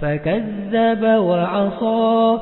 فكذب وعصى